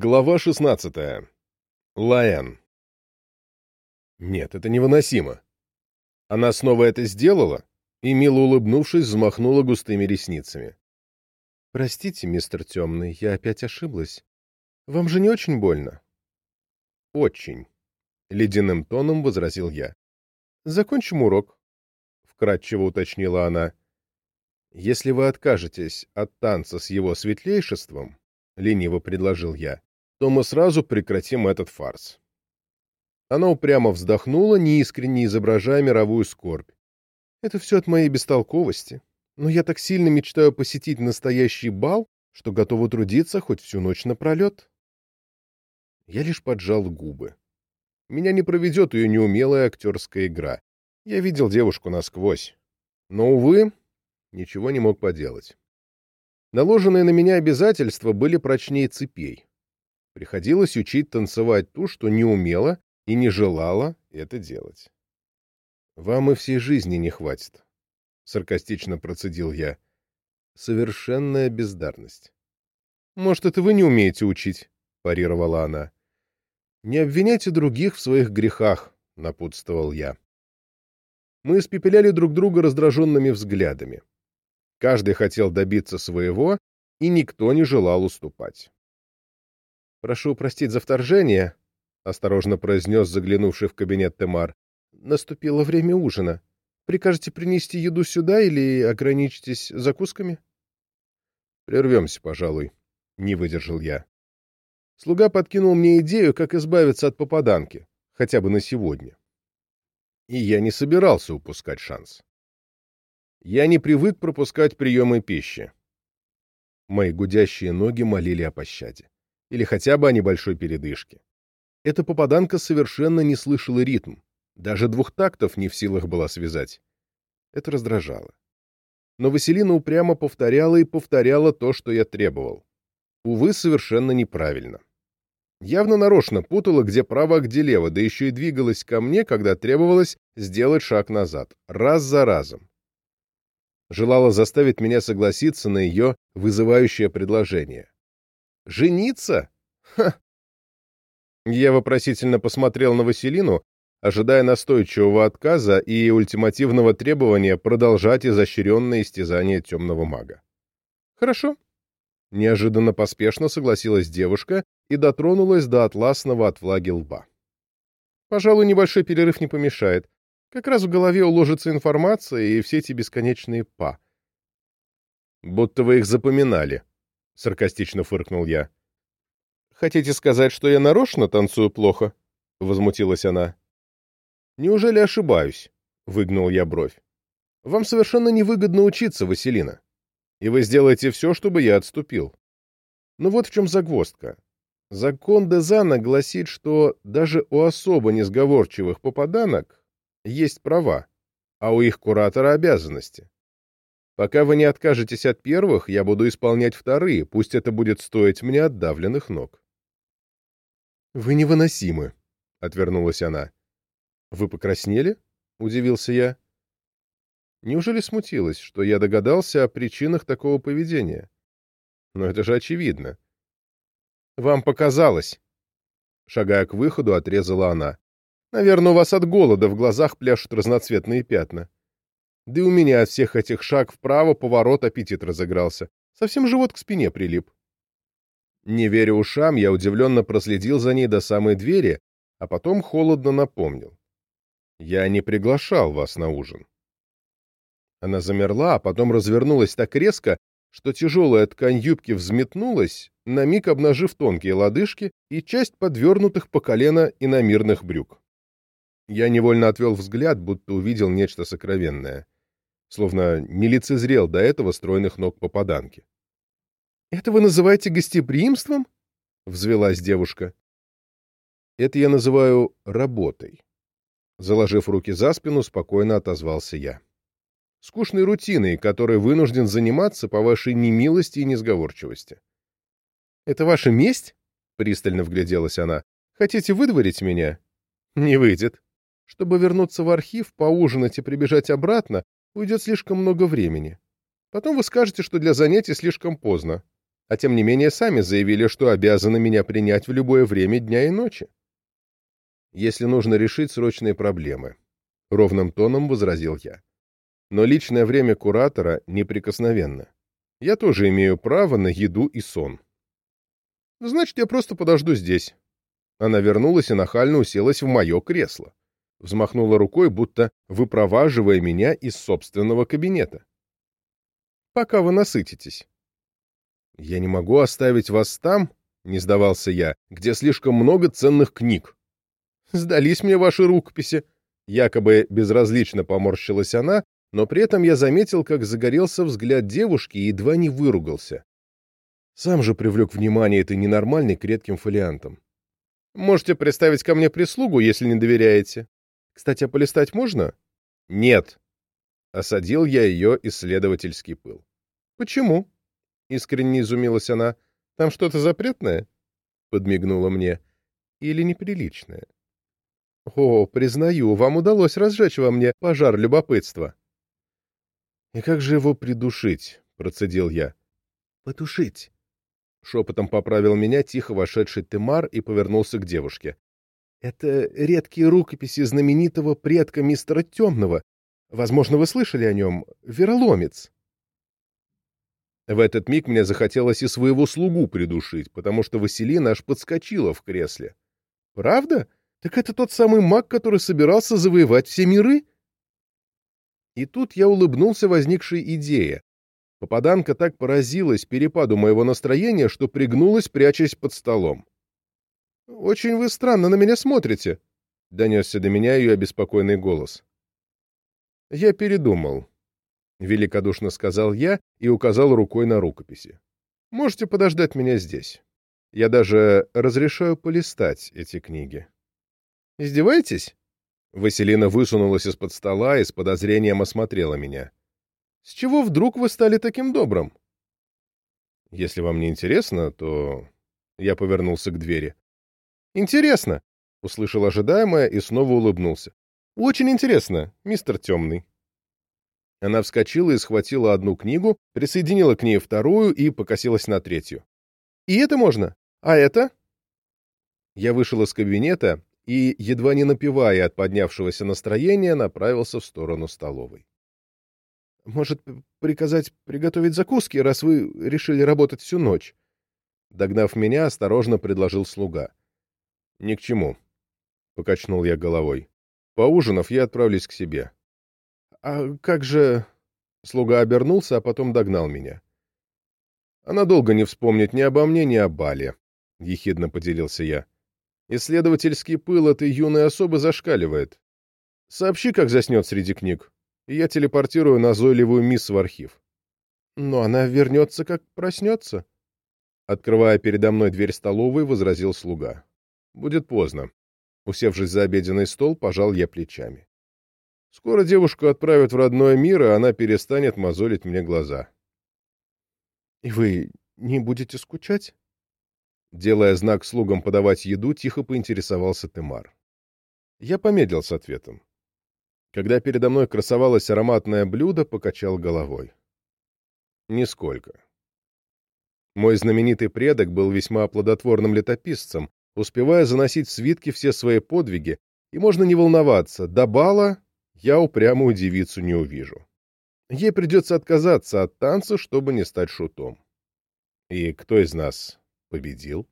Глава 16. Лаэн. Нет, это невыносимо. Она снова это сделала и, мило улыбнувшись, взмахнула густыми ресницами. «Простите, мистер Темный, я опять ошиблась. Вам же не очень больно?» «Очень», — ледяным тоном возразил я. «Закончим урок», — вкратчиво уточнила она. «Если вы откажетесь от танца с его светлейшеством, — лениво предложил я, — то мы сразу прекратим этот фарс». Она упрямо вздохнула, неискренне изображая мировую скорбь. «Это все от моей бестолковости. Но я так сильно мечтаю посетить настоящий бал, что готова трудиться хоть всю ночь напролет». Я лишь поджал губы. Меня не проведет ее неумелая актерская игра. Я видел девушку насквозь. Но, увы, ничего не мог поделать. Наложенные на меня обязательства были прочнее цепей. Приходилось учить танцевать ту, что не умела и не желала это делать. «Вам и всей жизни не хватит», — саркастично процедил я. «Совершенная бездарность». «Может, это вы не умеете учить?» — парировала она. «Не обвиняйте других в своих грехах», — напутствовал я. Мы испепеляли друг друга раздраженными взглядами. Каждый хотел добиться своего, и никто не желал уступать. «Прошу простить за вторжение», — осторожно произнес заглянувший в кабинет Темар. «Наступило время ужина. Прикажете принести еду сюда или ограничитесь закусками?» «Прервемся, пожалуй», — не выдержал я. Слуга подкинул мне идею, как избавиться от попаданки, хотя бы на сегодня. И я не собирался упускать шанс. Я не привык пропускать приемы пищи. Мои гудящие ноги молили о пощаде. Или хотя бы о небольшой передышке. Эта попаданка совершенно не слышала ритм. Даже двух тактов не в силах была связать. Это раздражало. Но Василина упрямо повторяла и повторяла то, что я требовал. Увы, совершенно неправильно. Явно нарочно путала, где право, а где лево, да еще и двигалась ко мне, когда требовалось сделать шаг назад, раз за разом. Желала заставить меня согласиться на ее вызывающее предложение. «Жениться? Ха!» Я вопросительно посмотрел на Василину, ожидая настойчивого отказа и ультимативного требования продолжать изощренное истязание темного мага. «Хорошо», Неожиданно поспешно согласилась девушка и дотронулась до атласного от влаги лба. «Пожалуй, небольшой перерыв не помешает. Как раз в голове уложится информация и все эти бесконечные «па». «Будто вы их запоминали», — саркастично фыркнул я. «Хотите сказать, что я нарочно танцую плохо?» — возмутилась она. «Неужели ошибаюсь?» — выгнул я бровь. «Вам совершенно невыгодно учиться, Василина и вы сделаете все, чтобы я отступил. Но вот в чем загвоздка. Закон Дезана гласит, что даже у особо несговорчивых попаданок есть права, а у их куратора обязанности. Пока вы не откажетесь от первых, я буду исполнять вторые, пусть это будет стоить мне отдавленных ног. «Вы невыносимы», — отвернулась она. «Вы покраснели?» — удивился я. Неужели смутилась, что я догадался о причинах такого поведения? Но это же очевидно. «Вам показалось!» Шагая к выходу, отрезала она. «Наверное, у вас от голода в глазах пляшут разноцветные пятна. Да и у меня от всех этих шаг вправо поворот аппетит разыгрался. Совсем живот к спине прилип». Не веря ушам, я удивленно проследил за ней до самой двери, а потом холодно напомнил. «Я не приглашал вас на ужин». Она замерла, а потом развернулась так резко, что тяжелая ткань юбки взметнулась, на миг обнажив тонкие лодыжки и часть подвернутых по колено иномирных брюк. Я невольно отвел взгляд, будто увидел нечто сокровенное. Словно не лицезрел до этого стройных ног попаданки. «Это вы называете гостеприимством?» — взвелась девушка. «Это я называю работой». Заложив руки за спину, спокойно отозвался я скучной рутиной, которой вынужден заниматься по вашей немилости и несговорчивости. «Это ваша месть?» — пристально вгляделась она. «Хотите выдворить меня?» «Не выйдет. Чтобы вернуться в архив, поужинать и прибежать обратно, уйдет слишком много времени. Потом вы скажете, что для занятий слишком поздно. а тем не менее сами заявили, что обязаны меня принять в любое время дня и ночи. Если нужно решить срочные проблемы, — ровным тоном возразил я. Но личное время куратора неприкосновенно. Я тоже имею право на еду и сон. Значит, я просто подожду здесь. Она вернулась и нахально уселась в мое кресло. Взмахнула рукой, будто выпроваживая меня из собственного кабинета. Пока вы насытитесь. Я не могу оставить вас там, не сдавался я, где слишком много ценных книг. Сдались мне ваши рукописи. Якобы безразлично поморщилась она, но при этом я заметил, как загорелся взгляд девушки и едва не выругался. Сам же привлек внимание этой ненормальной к редким фолиантам. Можете представить ко мне прислугу, если не доверяете. Кстати, а полистать можно? Нет. Осадил я ее исследовательский пыл. Почему? Искренне изумилась она. Там что-то запретное? Подмигнула мне. Или неприличное? О, признаю, вам удалось разжечь во мне пожар любопытства. И как же его придушить? Процедил я. Потушить. Шепотом поправил меня тихо вошедший Темар и повернулся к девушке. «Это редкие рукописи знаменитого предка мистера Темного. Возможно, вы слышали о нем. Вероломец». В этот миг мне захотелось и своего слугу придушить, потому что Василина аж подскочила в кресле. «Правда? Так это тот самый маг, который собирался завоевать все миры?» И тут я улыбнулся возникшей идее. Попаданка так поразилась перепаду моего настроения, что пригнулась, прячась под столом. «Очень вы странно на меня смотрите», — донесся до меня ее обеспокоенный голос. «Я передумал», — великодушно сказал я и указал рукой на рукописи. «Можете подождать меня здесь. Я даже разрешаю полистать эти книги». «Издеваетесь?» Василина высунулась из-под стола и с подозрением осмотрела меня. С чего вдруг вы стали таким добрым? Если вам не интересно, то... Я повернулся к двери. Интересно, услышал ожидаемое и снова улыбнулся. Очень интересно, мистер Темный. Она вскочила и схватила одну книгу, присоединила к ней вторую и покосилась на третью. «И это можно? А это?» Я вышел из кабинета и, едва не напивая от поднявшегося настроения, направился в сторону столовой. Может, приказать приготовить закуски, раз вы решили работать всю ночь?» Догнав меня, осторожно предложил слуга. «Ни к чему», — покачнул я головой. «Поужинав, я отправлюсь к себе». «А как же...» Слуга обернулся, а потом догнал меня. «Она долго не вспомнит ни обо мне, ни о Бале», — ехидно поделился я. «Исследовательский пыл этой юной особы зашкаливает. Сообщи, как заснет среди книг и я телепортирую назойливую мисс в архив. Но она вернется, как проснется. Открывая передо мной дверь столовой, возразил слуга. Будет поздно. Усевшись за обеденный стол, пожал я плечами. Скоро девушку отправят в родное мир, и она перестанет мозолить мне глаза. — И вы не будете скучать? Делая знак слугам подавать еду, тихо поинтересовался Темар. Я помедлил с ответом. Когда передо мной красовалось ароматное блюдо, покачал головой. Нисколько. Мой знаменитый предок был весьма плодотворным летописцем, успевая заносить в свитки все свои подвиги, и можно не волноваться, до бала я упрямую девицу не увижу. Ей придется отказаться от танца, чтобы не стать шутом. И кто из нас победил?